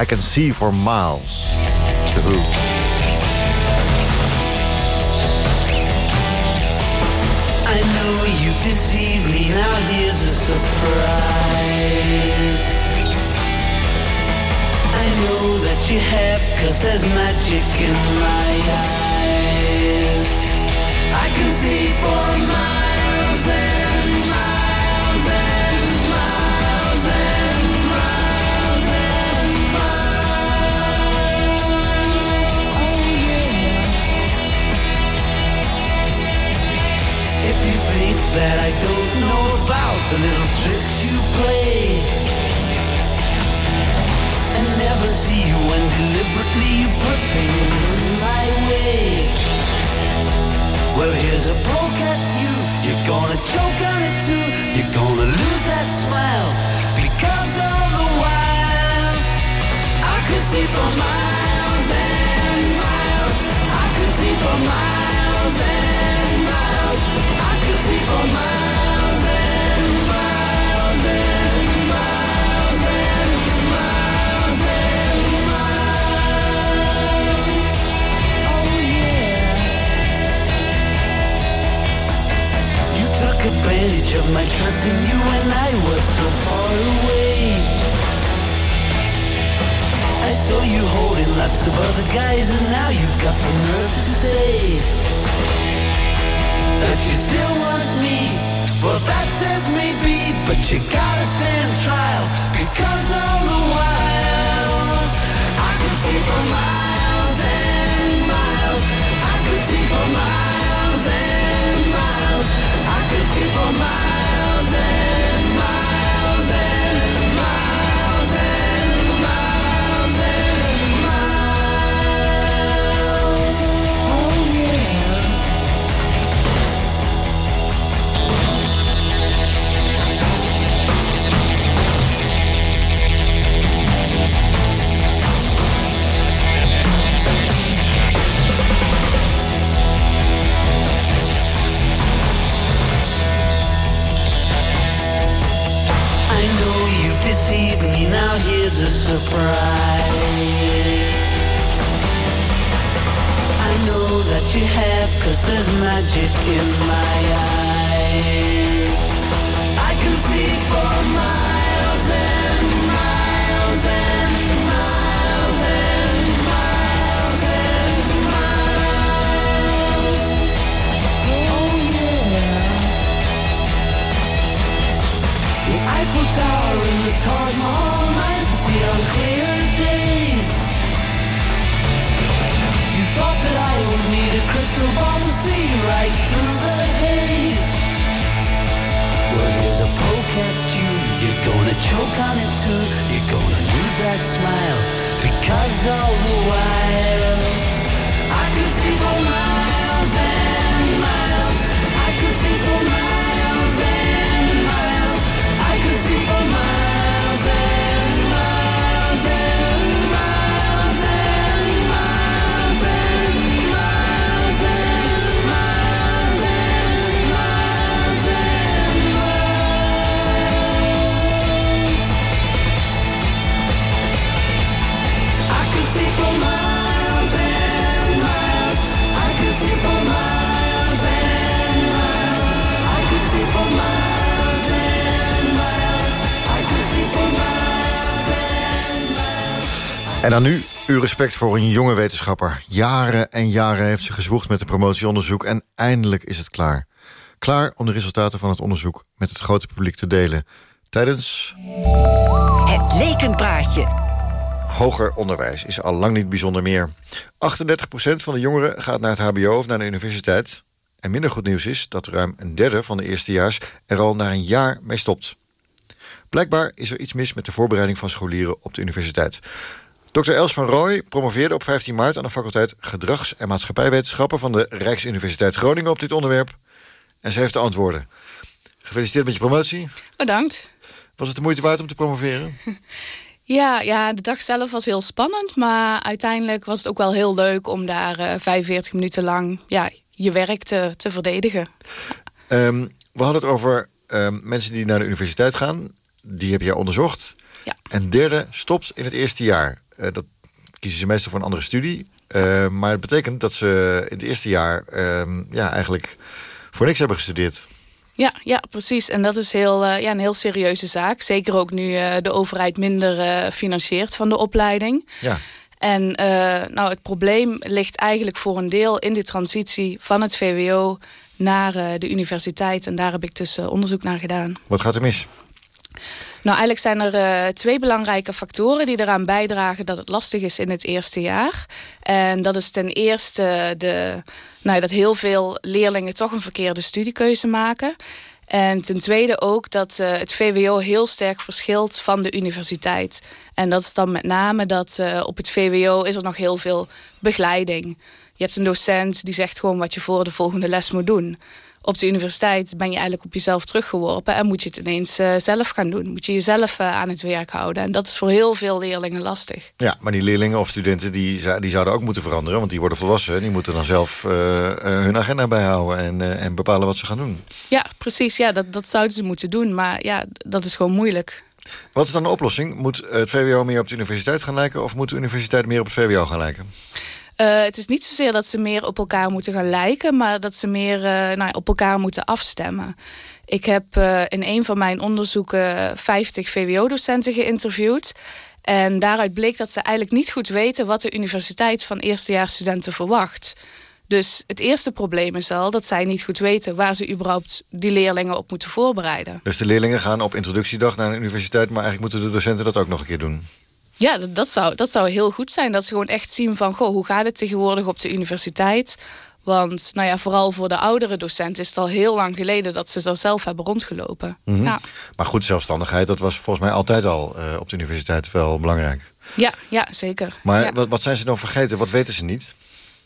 I Can See For Miles. The Who. I know you deceived me, now here's a surprise. I know that you have, cause there's magic in my eyes. I can see for miles that I don't know about the little tricks you play and never see you when deliberately you put things in my way. Well, here's a poke at you. You're gonna choke on it too. You're gonna lose that smile because all the while I could see for miles and miles. I could see for miles and miles. I and and and and. You took advantage of my trust in you when I was so far away. I saw you holding lots of other guys and now you've got the nerve to say that you still want me. Well, that says maybe, but you gotta stand trial because all the while I could see for miles and miles. I could see for miles and miles. En dan nu uw respect voor een jonge wetenschapper. Jaren en jaren heeft ze gezwoegd met een promotieonderzoek... en eindelijk is het klaar. Klaar om de resultaten van het onderzoek met het grote publiek te delen. Tijdens Het lekenpraatje. hoger onderwijs is al lang niet bijzonder meer. 38% van de jongeren gaat naar het hbo of naar de universiteit. En minder goed nieuws is dat ruim een derde van de eerstejaars... er al na een jaar mee stopt. Blijkbaar is er iets mis met de voorbereiding van scholieren op de universiteit. Dr. Els van Rooij promoveerde op 15 maart aan de faculteit Gedrags- en Maatschappijwetenschappen van de Rijksuniversiteit Groningen op dit onderwerp. En ze heeft de antwoorden. Gefeliciteerd met je promotie. Bedankt. Was het de moeite waard om te promoveren? [laughs] Ja, ja, de dag zelf was heel spannend. Maar uiteindelijk was het ook wel heel leuk om daar eh 45 minuten lang ja, je werk te, te verdedigen. Ehm, we hadden het over ehm, mensen die naar de universiteit gaan. Die heb jij onderzocht. Ja. En derde stopt in het eerste jaar. Eh, dat kiezen ze meestal voor een andere studie. Eh, maar het betekent dat ze in het eerste jaar ehm, ja, eigenlijk voor niks hebben gestudeerd. Ja, ja, precies. En dat is heel, eh, ja, een heel serieuze zaak. Zeker ook nu de overheid minder eh, financiert van de opleiding. Ja. En nou, het probleem ligt eigenlijk voor een deel in de transitie van het VWO naar de universiteit. En daar heb ik dus onderzoek naar gedaan. Wat gaat er mis? Nou, eigenlijk zijn er eh, twee belangrijke factoren die eraan bijdragen dat het lastig is in het eerste jaar. En dat is ten eerste de, nou, dat heel veel leerlingen toch een verkeerde studiekeuze maken. En ten tweede ook dat eh, het VWO heel sterk verschilt van de universiteit. En dat is dan met name dat eh, op het VWO is er nog heel veel begeleiding. Je hebt een docent die zegt gewoon wat je voor de volgende les moet doen. Op de universiteit ben je eigenlijk op jezelf teruggeworpen en moet je het ineens eh, zelf gaan doen. Moet je jezelf eh, aan het werk houden. En dat is voor heel veel leerlingen lastig. Ja, maar die leerlingen of studenten die, die zouden ook moeten veranderen. Want die worden volwassen. Die moeten dan zelf eh, hun agenda bijhouden en, en bepalen wat ze gaan doen. Ja, precies. Ja, dat, dat zouden ze moeten doen. Maar ja, dat is gewoon moeilijk. Wat is dan de oplossing? Moet het VWO meer op de universiteit gaan lijken... of moet de universiteit meer op het VWO gaan lijken? Eh, het is niet zozeer dat ze meer op elkaar moeten gaan lijken, maar dat ze meer eh, nou, op elkaar moeten afstemmen. Ik heb eh, in een van mijn onderzoeken 50 VWO-docenten geïnterviewd. En daaruit bleek dat ze eigenlijk niet goed weten wat de universiteit van eerstejaarsstudenten verwacht. Dus het eerste probleem is al dat zij niet goed weten waar ze überhaupt die leerlingen op moeten voorbereiden. Dus de leerlingen gaan op introductiedag naar een universiteit... maar eigenlijk moeten de docenten dat ook nog een keer doen. Ja, dat, dat, zou, dat zou heel goed zijn. Dat ze gewoon echt zien van, goh, hoe gaat het tegenwoordig op de universiteit? Want nou ja, vooral voor de oudere docenten is het al heel lang geleden dat ze daar zelf hebben rondgelopen. Mhm. ja. Maar goed, zelfstandigheid, dat was volgens mij altijd al eh, op de universiteit wel belangrijk. ja, ja, zeker. Maar Ja. wat, wat zijn ze dan vergeten? Wat weten ze niet?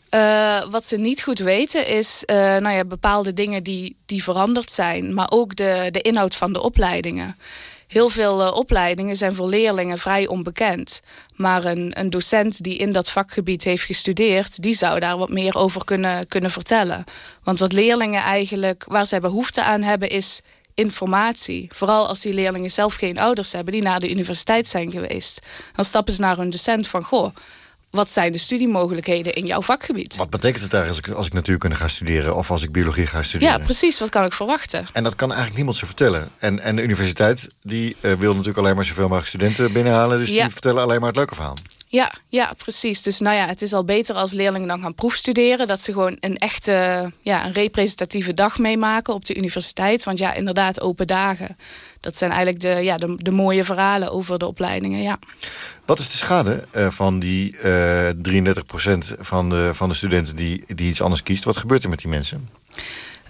Eh, wat ze niet goed weten is eh, nou ja, bepaalde dingen die, die veranderd zijn. Maar ook de, de inhoud van de opleidingen. Heel veel eh, opleidingen zijn voor leerlingen vrij onbekend. Maar een, een docent die in dat vakgebied heeft gestudeerd... die zou daar wat meer over kunnen, kunnen vertellen. Want wat leerlingen eigenlijk, waar zij behoefte aan hebben... is informatie. Vooral als die leerlingen zelf geen ouders hebben... die naar de universiteit zijn geweest. Dan stappen ze naar hun docent van... goh, wat zijn de studiemogelijkheden in jouw vakgebied? Wat betekent het eigenlijk als ik, als ik natuurkunde ga studeren... of als ik biologie ga studeren? Ja, precies. Wat kan ik verwachten? En dat kan eigenlijk niemand ze vertellen. En, en de universiteit die eh, wil natuurlijk alleen maar zoveel mogelijk studenten binnenhalen. Dus Ja. die vertellen alleen maar het leuke verhaal. Ja, ja, precies. Dus nou ja, het is al beter als leerlingen dan gaan proefstuderen. Dat ze gewoon een echte, ja, een representatieve dag meemaken op de universiteit. Want ja, inderdaad, open dagen. Dat zijn eigenlijk de, ja, de, de mooie verhalen over de opleidingen, ja. Wat is de schade eh, van die eh 33% van de, van de studenten die, die iets anders kiest? Wat gebeurt er met die mensen?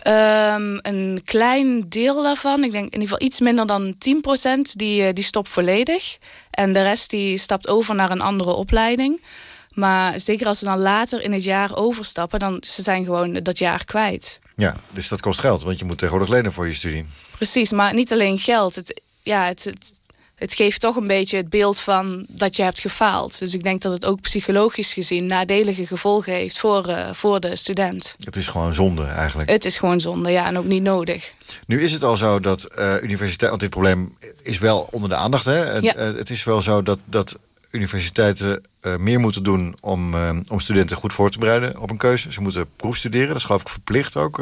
Ehm, een klein deel daarvan, ik denk in ieder geval iets minder dan 10%, die, eh, die stopt volledig. En de rest die stapt over naar een andere opleiding. Maar zeker als ze dan later in het jaar overstappen, dan ze zijn gewoon dat jaar kwijt. Ja, dus dat kost geld, want je moet tegenwoordig lenen voor je studie. Precies, maar niet alleen geld. Het, ja, het, het, het geeft toch een beetje het beeld van dat je hebt gefaald. Dus ik denk dat het ook psychologisch gezien nadelige gevolgen heeft voor, eh, voor de student. Het is gewoon zonde eigenlijk. Het is gewoon zonde, ja, en ook niet nodig. Nu is het al zo dat eh universiteit, want dit probleem is wel onder de aandacht. Hè? En, Ja. eh, het is wel zo dat, dat universiteiten meer moeten doen om, om studenten goed voor te bereiden op een keuze. Ze moeten proefstuderen, dat is geloof ik verplicht ook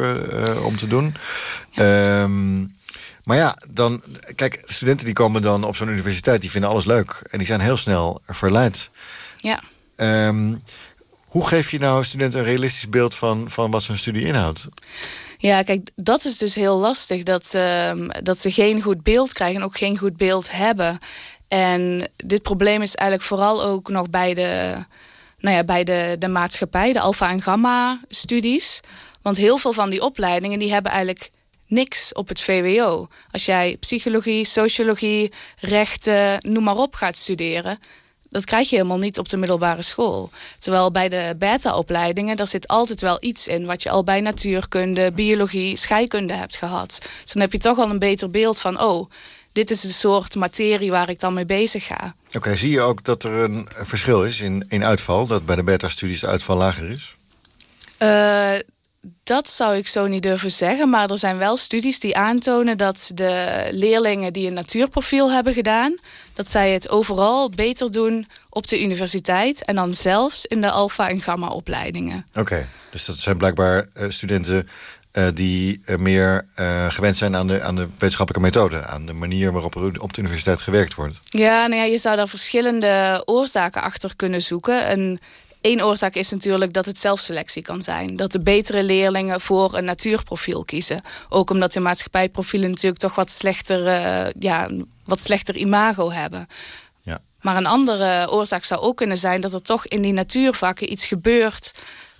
om te doen. Ehm, maar ja, dan, kijk, studenten die komen dan op zo'n universiteit, die vinden alles leuk. En die zijn heel snel verleid. Ja. Ehm, hoe geef je nou studenten een realistisch beeld van, van wat zo'n studie inhoudt? Ja, kijk, dat is dus heel lastig. Dat, ehm, dat ze geen goed beeld krijgen en ook geen goed beeld hebben. En dit probleem is eigenlijk vooral ook nog bij de, nou ja, bij de, de maatschappij, de alfa- en gamma-studies. Want heel veel van die opleidingen die hebben eigenlijk niks op het VWO. Als jij psychologie, sociologie, rechten, noem maar op gaat studeren... dat krijg je helemaal niet op de middelbare school. Terwijl bij de beta-opleidingen, daar zit altijd wel iets in... wat je al bij natuurkunde, biologie, scheikunde hebt gehad. Dus dan heb je toch al een beter beeld van... oh, dit is de soort materie waar ik dan mee bezig ga. Oké, zie je ook dat er een verschil is in, in uitval? Dat bij de beta-studies de uitval lager is? Eh, dat zou ik zo niet durven zeggen. Maar er zijn wel studies die aantonen dat de leerlingen die een natuurprofiel hebben gedaan, dat zij het overal beter doen op de universiteit en dan zelfs in de alfa- en gamma-opleidingen. Oké, dus dat zijn blijkbaar uh, studenten uh, die uh, meer gewend zijn aan de, aan de wetenschappelijke methode, aan de manier waarop er op de universiteit gewerkt wordt. Ja, nou ja, je zou daar verschillende oorzaken achter kunnen zoeken. Een Eén oorzaak is natuurlijk dat het zelfselectie kan zijn. Dat de betere leerlingen voor een natuurprofiel kiezen. Ook omdat de maatschappijprofielen natuurlijk toch wat slechter, uh, ja, wat slechter imago hebben. Ja. Maar een andere oorzaak zou ook kunnen zijn dat er toch in die natuurvakken iets gebeurt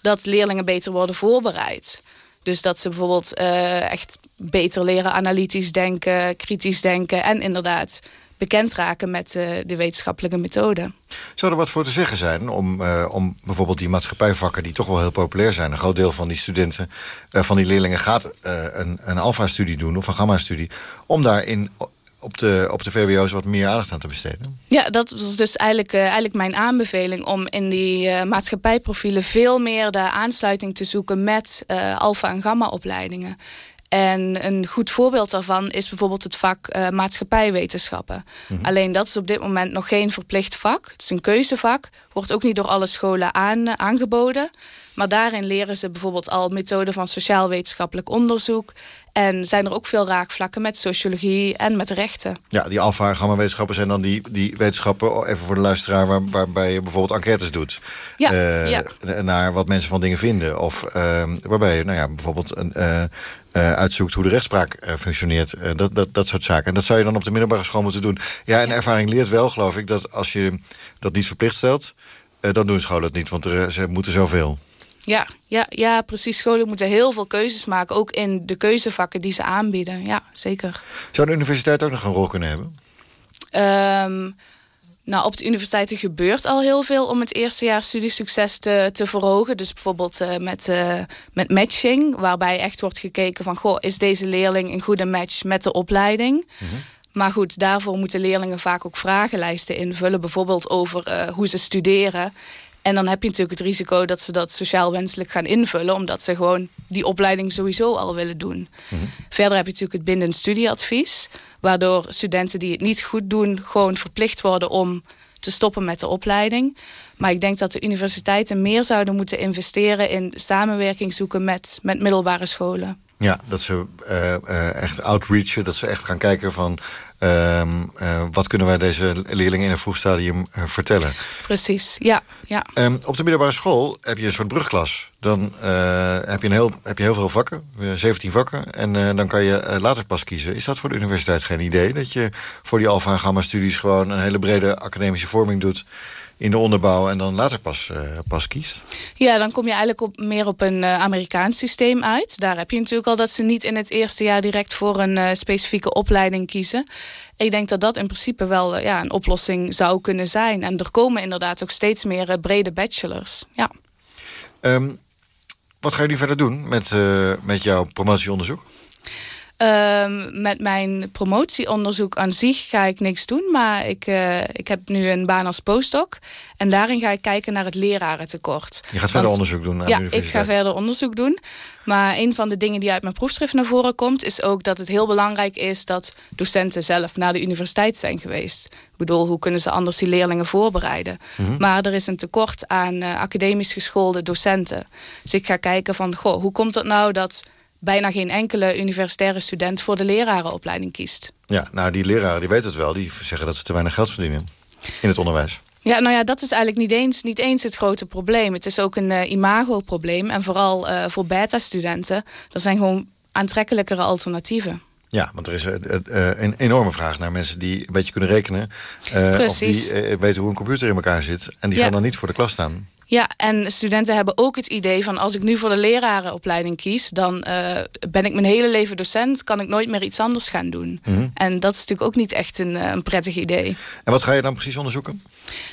dat leerlingen beter worden voorbereid. Dus dat ze bijvoorbeeld uh, echt beter leren analytisch denken, kritisch denken en inderdaad bekend raken met uh, de wetenschappelijke methode. Zou er wat voor te zeggen zijn om, uh, om bijvoorbeeld die maatschappijvakken... die toch wel heel populair zijn, een groot deel van die studenten... Uh, van die leerlingen gaat een, een alfa-studie doen of een gamma-studie... om daarin op de, op de VWO's wat meer aandacht aan te besteden? Ja, dat was dus eigenlijk, uh, eigenlijk mijn aanbeveling... om in die uh, maatschappijprofielen veel meer de aansluiting te zoeken... met uh, alfa- en gamma-opleidingen. En een goed voorbeeld daarvan is bijvoorbeeld het vak uh, maatschappijwetenschappen. Mm -hmm. Alleen dat is op dit moment nog geen verplicht vak. Het is een keuzevak. Wordt ook niet door alle scholen aan, aangeboden. Maar daarin leren ze bijvoorbeeld al methoden van sociaal-wetenschappelijk onderzoek. En zijn er ook veel raakvlakken met sociologie en met rechten. Ja, die alfa- en gamma-wetenschappen zijn dan die, die wetenschappen... even voor de luisteraar, waar, waarbij je bijvoorbeeld enquêtes doet. Ja, uh, ja. Naar wat mensen van dingen vinden. Of uh, waarbij je nou ja, bijvoorbeeld een, uh, uitzoekt hoe de rechtspraak functioneert. dat, dat, dat soort zaken. En dat zou je dan op de middelbare school moeten doen. Ja, en ervaring leert wel, geloof ik, dat als je dat niet verplicht stelt... dan doen scholen het niet, want er, ze moeten zoveel. Ja, ja, ja, precies. Scholen moeten heel veel keuzes maken. Ook in de keuzevakken die ze aanbieden. Ja, zeker. Zou de universiteit ook nog een rol kunnen hebben? Um, nou, op de universiteiten gebeurt al heel veel om het eerste jaar studiesucces te, te verhogen. Dus bijvoorbeeld uh, met, uh, met matching, waarbij echt wordt gekeken van... goh, is deze leerling een goede match met de opleiding? Mm -hmm. Maar goed, daarvoor moeten leerlingen vaak ook vragenlijsten invullen. Bijvoorbeeld over uh, hoe ze studeren. En dan heb je natuurlijk het risico dat ze dat sociaal wenselijk gaan invullen... omdat ze gewoon die opleiding sowieso al willen doen. Mm -hmm. Verder heb je natuurlijk het bindend studieadvies... waardoor studenten die het niet goed doen... gewoon verplicht worden om te stoppen met de opleiding. Maar ik denk dat de universiteiten meer zouden moeten investeren... in samenwerking zoeken met, met middelbare scholen. Ja, dat ze uh, uh, echt outreachen, dat ze echt gaan kijken van... Uh, wat kunnen wij deze leerlingen in een vroeg stadium uh, vertellen. Precies, ja. ja. Um, op de middelbare school heb je een soort brugklas. Dan heb, je een heel, heb je heel veel vakken, 17 vakken. En dan kan je later pas kiezen. Is dat voor de universiteit geen idee? Dat je voor die alfa- en gamma-studies gewoon een hele brede academische vorming doet in de onderbouw en dan later pas, uh, pas kiest? Ja, dan kom je eigenlijk op, meer op een uh, Amerikaans systeem uit. Daar heb je natuurlijk al dat ze niet in het eerste jaar direct voor een uh, specifieke opleiding kiezen. Ik denk dat dat in principe wel ja, een oplossing zou kunnen zijn. En er komen inderdaad ook steeds meer brede bachelors. Ja. Um, wat ga je nu verder doen met, met jouw promotieonderzoek? Um, met mijn promotieonderzoek aan zich ga ik niks doen. Maar ik, uh, ik heb nu een baan als postdoc. En daarin ga ik kijken naar het lerarentekort. Je gaat verder onderzoek doen aan ja, de universiteit? ik ga verder onderzoek doen. Maar een van de dingen die uit mijn proefschrift naar voren komt... is ook dat het heel belangrijk is dat docenten zelf naar de universiteit zijn geweest. Ik bedoel, hoe kunnen ze anders die leerlingen voorbereiden? Mm -hmm. Maar er is een tekort aan uh, academisch geschoolde docenten. Dus ik ga kijken van, goh, hoe komt het nou dat bijna geen enkele universitaire student voor de lerarenopleiding kiest. Ja, nou die leraren die weten het wel. Die zeggen dat ze te weinig geld verdienen in het onderwijs. Ja, nou ja, dat is eigenlijk niet eens, niet eens het grote probleem. Het is ook een uh, imago-probleem. En vooral uh, voor beta-studenten, er zijn gewoon aantrekkelijkere alternatieven. Ja, want er is uh, een enorme vraag naar mensen die een beetje kunnen rekenen. of die weten hoe een computer in elkaar zit. En die ja. gaan dan niet voor de klas staan. Ja, en studenten hebben ook het idee van... als ik nu voor de lerarenopleiding kies... dan uh, ben ik mijn hele leven docent... kan ik nooit meer iets anders gaan doen. Mm -hmm. En dat is natuurlijk ook niet echt een, een, prettig idee. En wat ga je dan precies onderzoeken?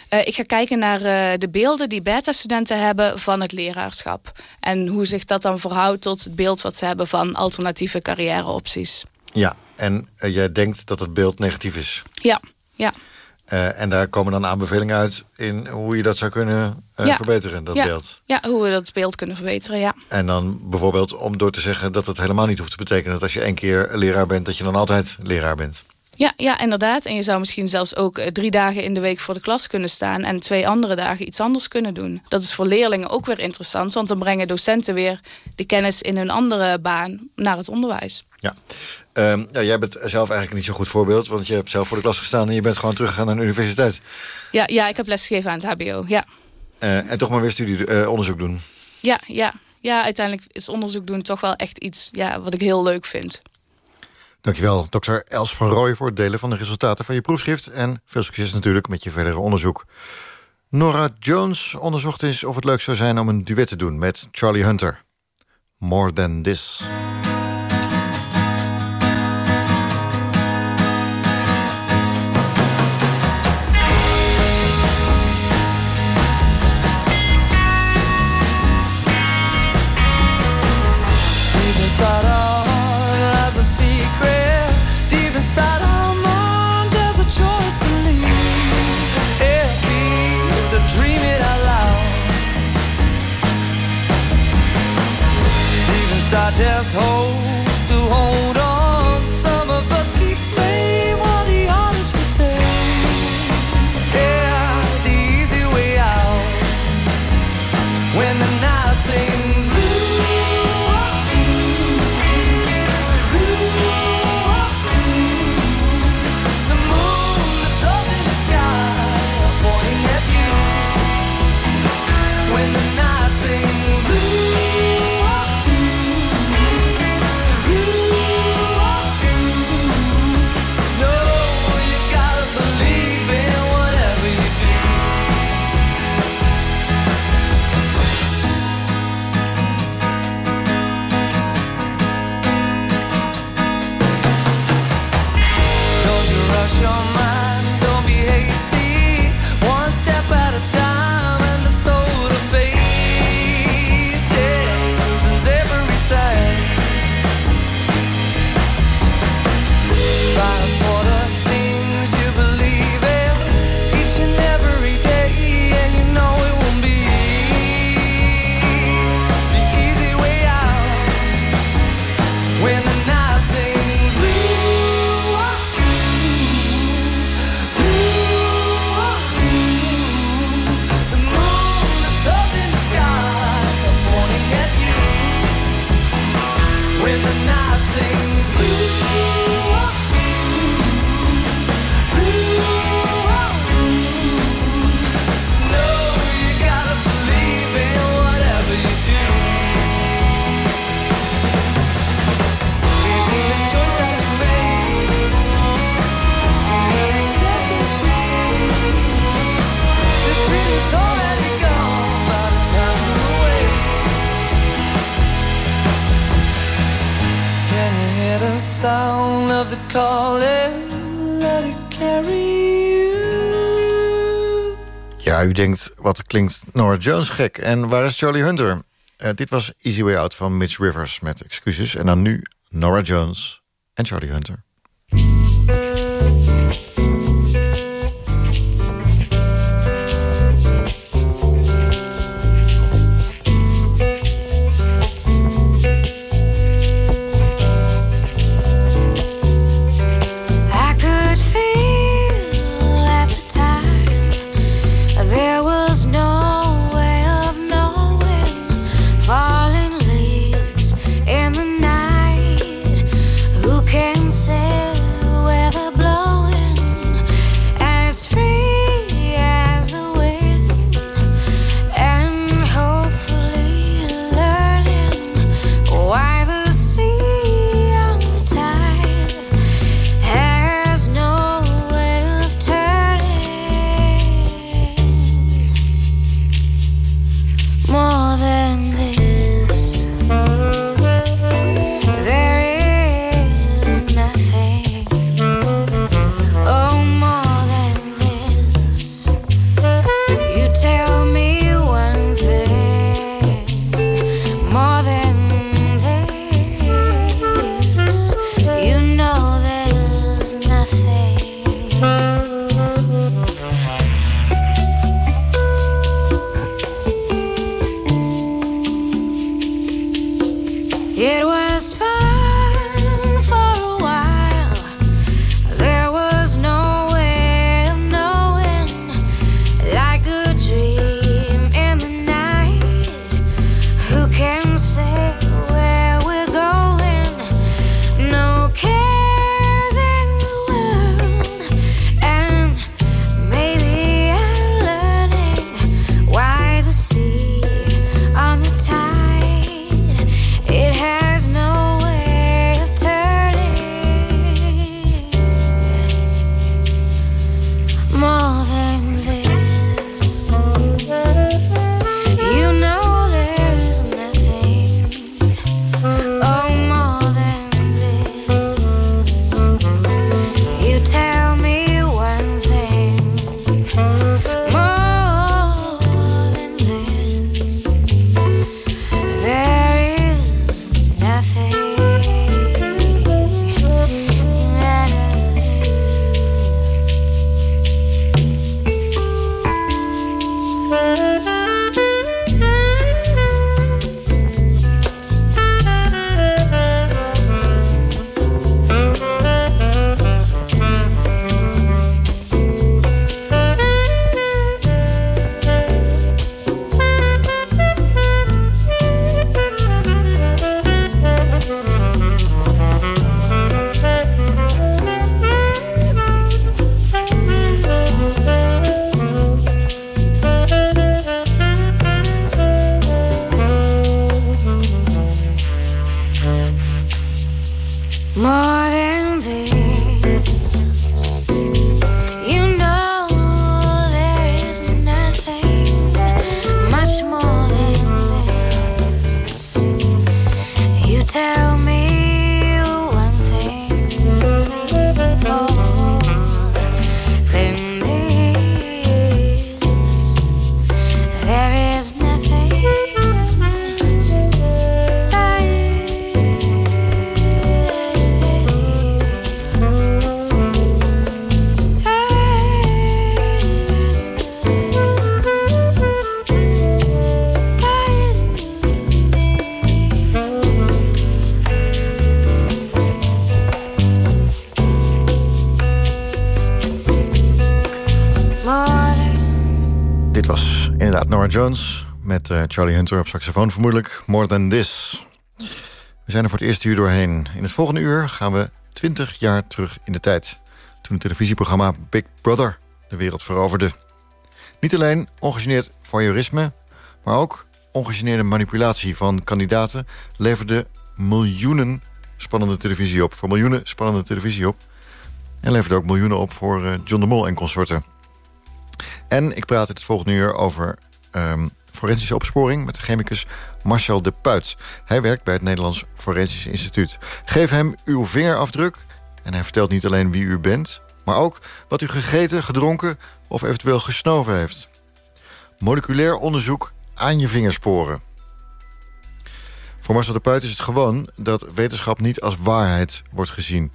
Uh, ik ga kijken naar uh, de beelden die beta-studenten hebben... van het leraarschap. En hoe zich dat dan verhoudt tot het beeld... wat ze hebben van alternatieve carrièreopties. Ja, en jij denkt dat het beeld negatief is? Ja, ja. Eh, en daar komen dan aanbevelingen uit in hoe je dat zou kunnen eh, Ja. verbeteren, dat ja. beeld. Ja, hoe we dat beeld kunnen verbeteren, ja. En dan bijvoorbeeld om door te zeggen dat het helemaal niet hoeft te betekenen... dat als je één keer leraar bent, dat je dan altijd leraar bent. Ja, ja, inderdaad. En je zou misschien zelfs ook eh, drie dagen in de week voor de klas kunnen staan... en twee andere dagen iets anders kunnen doen. Dat is voor leerlingen ook weer interessant... want dan brengen docenten weer de kennis in hun andere baan naar het onderwijs. Ja. Ehm, ja, jij bent zelf eigenlijk niet zo'n goed voorbeeld... want je hebt zelf voor de klas gestaan en je bent gewoon teruggegaan naar de universiteit. Ja, ja ik heb lesgegeven aan het hbo, ja. Eh, en toch maar weer studie, eh, onderzoek doen. Ja, ja. ja, uiteindelijk is onderzoek doen toch wel echt iets ja, wat ik heel leuk vind. Dankjewel, dokter Els van Rooij... voor het delen van de resultaten van je proefschrift... en veel succes natuurlijk met je verdere onderzoek. Nora Jones onderzocht eens of het leuk zou zijn... om een duet te doen met Charlie Hunter. More Than This. I just hope. Denkt, wat klinkt Nora Jones gek. En waar is Charlie Hunter? Eh, dit was Easy Way Out van Mitch Rivers met excuses. En dan nu Nora Jones en Charlie Hunter. Jones met eh, Charlie Hunter op saxofoon vermoedelijk. More Than This. We zijn er voor het eerste uur doorheen. In het volgende uur gaan we 20 jaar terug in de tijd. Toen het televisieprogramma Big Brother de wereld veroverde. Niet alleen ongegeneerd voyeurisme, maar ook ongegeneerde manipulatie van kandidaten... leverde miljoenen spannende televisie op. Voor miljoenen spannende televisie op. En leverde ook miljoenen op voor eh, John de Mol en consorten. En ik praat het volgende uur over ehm, forensische opsporing... met de chemicus Marcel de Puit. Hij werkt bij het Nederlands Forensisch Instituut. Geef hem uw vingerafdruk en hij vertelt niet alleen wie u bent... maar ook wat u gegeten, gedronken of eventueel gesnoven heeft. Moleculair onderzoek aan je vingersporen. Voor Marcel de Puit is het gewoon dat wetenschap niet als waarheid wordt gezien.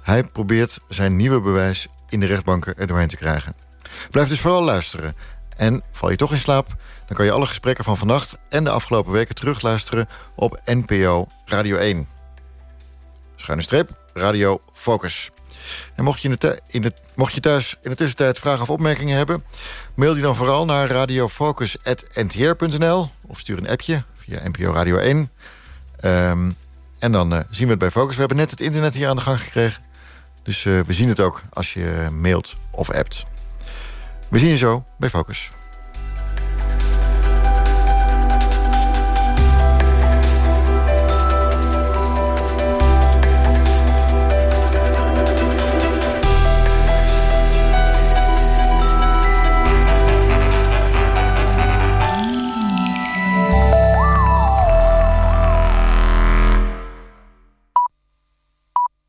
Hij probeert zijn nieuwe bewijs in de rechtbanken er doorheen te krijgen. Blijf dus vooral luisteren. En val je toch in slaap, dan kan je alle gesprekken van vannacht... en de afgelopen weken terugluisteren op NPO Radio 1. Schuine streep, Radio Focus. En mocht je, in de in mocht je thuis in de tussentijd vragen of opmerkingen hebben... mail die dan vooral naar radiofocus.ntr.nl... of stuur een appje via NPO Radio 1. Ehm, en dan uh, zien we het bij Focus. We hebben net het internet hier aan de gang gekregen. Dus uh, we zien het ook als je mailt of appt. We zien je zo bij Focus.